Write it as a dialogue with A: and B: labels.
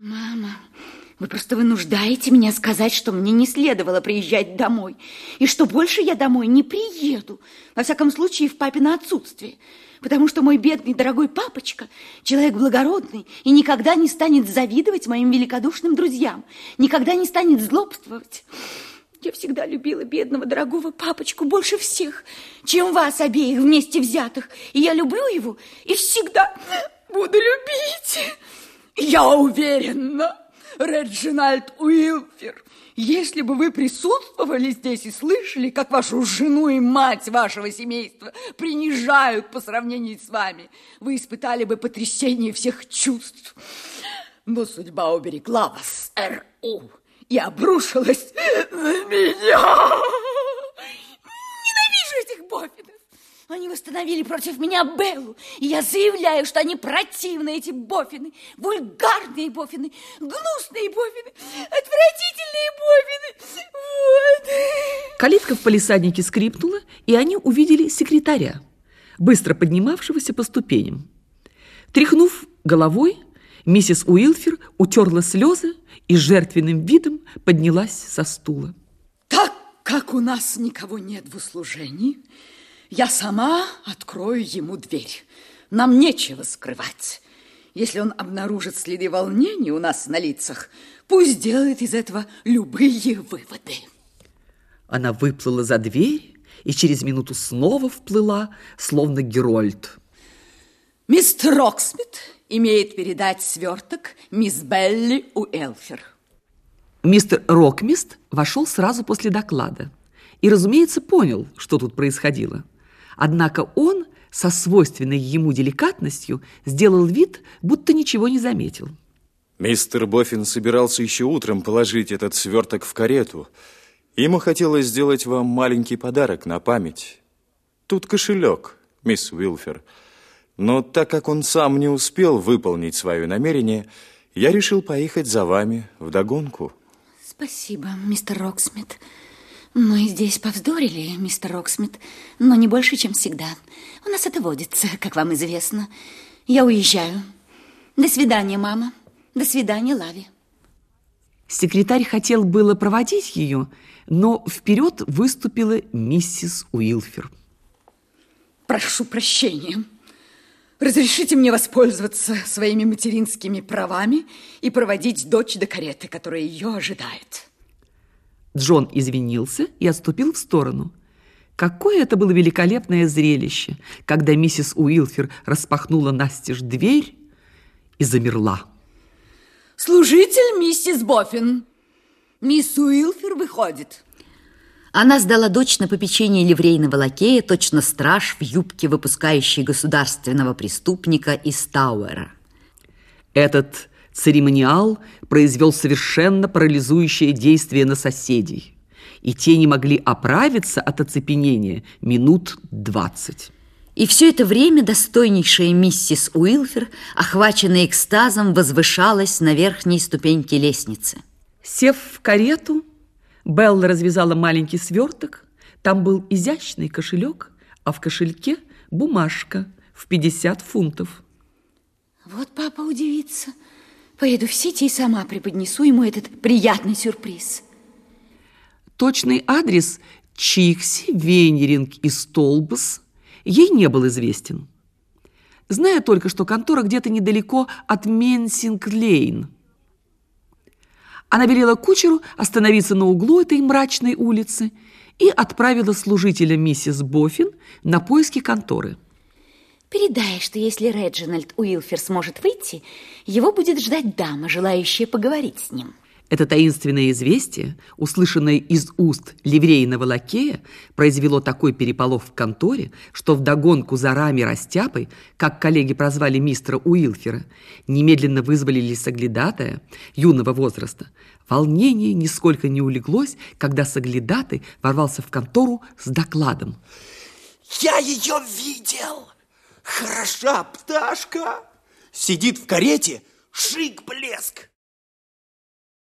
A: Мама, вы просто вынуждаете меня сказать, что мне не следовало приезжать домой, и что больше я домой не приеду, во всяком случае в папино отсутствие, потому что мой бедный дорогой папочка, человек благородный и никогда не станет завидовать моим великодушным друзьям, никогда не станет злобствовать. Я всегда любила бедного дорогого папочку больше всех, чем вас обеих вместе взятых, и я люблю его и всегда буду любить.
B: Я уверена, Реджинальд Уилфер, если бы вы присутствовали здесь и слышали, как вашу жену и мать вашего семейства принижают по сравнению с вами, вы испытали бы потрясение всех чувств. Но судьба уберегла вас, Р.У., и обрушилась на меня.
A: Ненавижу этих Боффинов. Они восстановили против меня Беллу, и я заявляю, что они противны, эти бофины, вульгарные бофины, гнусные бофины, отвратительные бофины. Вот.
C: Калитка в палисаднике скрипнула, и они увидели секретаря, быстро поднимавшегося по ступеням. Тряхнув головой, миссис Уилфер утерла слезы и жертвенным видом поднялась со стула.
B: Так как у нас никого нет в услужении, я сама открою ему дверь. Нам нечего скрывать. Если он обнаружит следы волнения у нас на лицах, пусть делает из этого любые выводы.
C: Она выплыла за дверь и через минуту снова вплыла, словно герольд.
B: Мистер Роксмит имеет передать сверток мисс Белле Уилфер.
C: Мистер Рокмист вошел сразу после доклада и, разумеется, понял, что тут происходило – Однако он со свойственной ему деликатностью сделал вид, будто ничего не заметил.
D: Мистер Боффин собирался еще утром положить этот сверток в карету. Ему хотелось сделать вам маленький подарок на память. Тут кошелек, мисс Уилфер. Но так как он сам не успел выполнить свое намерение, я решил поехать за вами вдогонку.
A: Спасибо, мистер Роксмит. Мы здесь повздорили, мистер Роксмит, но не больше, чем всегда. У нас это водится, как вам известно. Я уезжаю. До свидания, мама. До свидания, Лави.
C: Секретарь хотел было проводить ее, но вперед выступила миссис Уилфер.
B: Прошу прощения. Разрешите мне воспользоваться своими материнскими правами и проводить дочь до кареты, которая ее ожидает.
C: Джон извинился и отступил в сторону. Какое это было великолепное зрелище, когда миссис Уилфер распахнула настежь дверь и замерла.
B: Служитель миссис Боффин. Мисс Уилфер выходит.
A: Она сдала дочь на попечение ливрейного лакея, точно страж в юбке, выпускающей государственного преступника из Тауэра.
C: Этот Церемониал произвел совершенно парализующее действие на соседей, и те не могли оправиться от оцепенения минут двадцать.
A: И все это время достойнейшая миссис Уилфер, охваченная экстазом, возвышалась на верхней ступеньке лестницы.
C: Сев в карету, Белла развязала маленький сверток. Там был изящный кошелек, а в кошельке бумажка в 50 фунтов.
A: Вот папа удивится – Поеду в Сити и сама преподнесу ему этот приятный сюрприз.
C: Точный адрес Чикси, Венеринг и Столбс ей не был известен. Зная только, что контора где-то недалеко от Минсинг-лейн. Она велела кучеру остановиться на углу этой мрачной улицы и отправила служителя миссис Боффин на поиски конторы.
A: Передай, что если Реджинальд Уилфер сможет выйти, его будет ждать дама, желающая поговорить с ним.
C: Это таинственное известие, услышанное из уст ливрейного лакея, произвело такой переполох в конторе, что вдогонку за рами растяпой, как коллеги прозвали мистера Уилфера, немедленно вызвали лисоглядатая юного возраста. Волнение нисколько не улеглось, когда соглядатай ворвался в контору с докладом.
E: «Я ее видел!» Хороша пташка. Сидит в карете, шик-блеск.